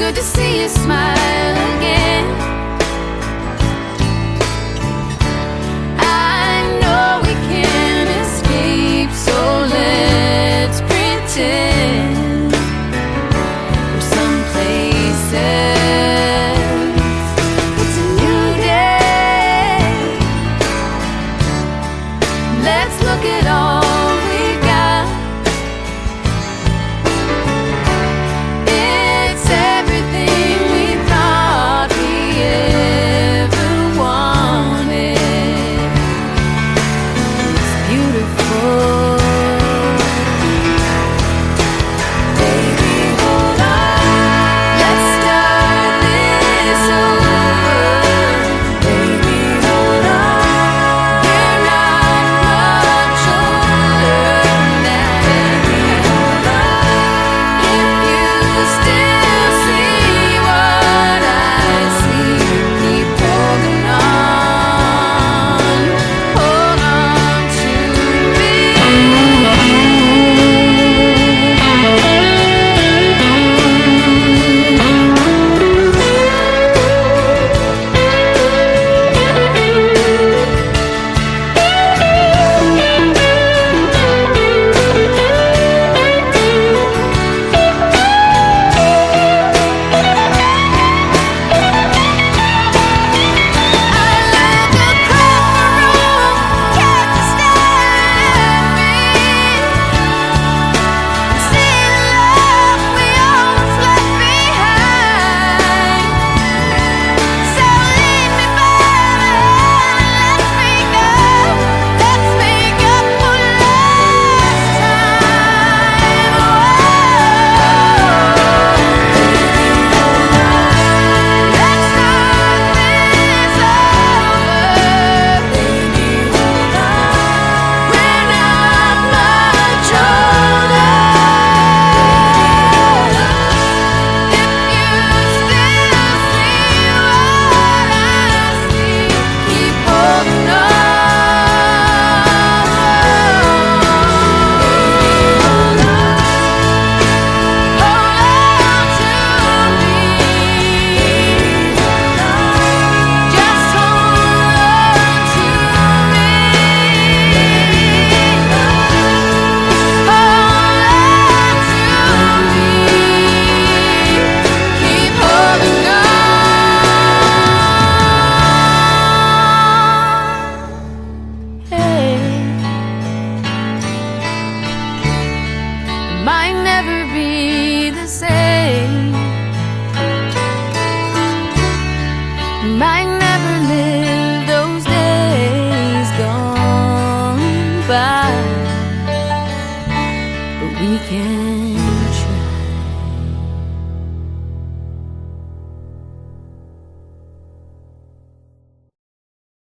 good to see you smile again. beautiful. we can.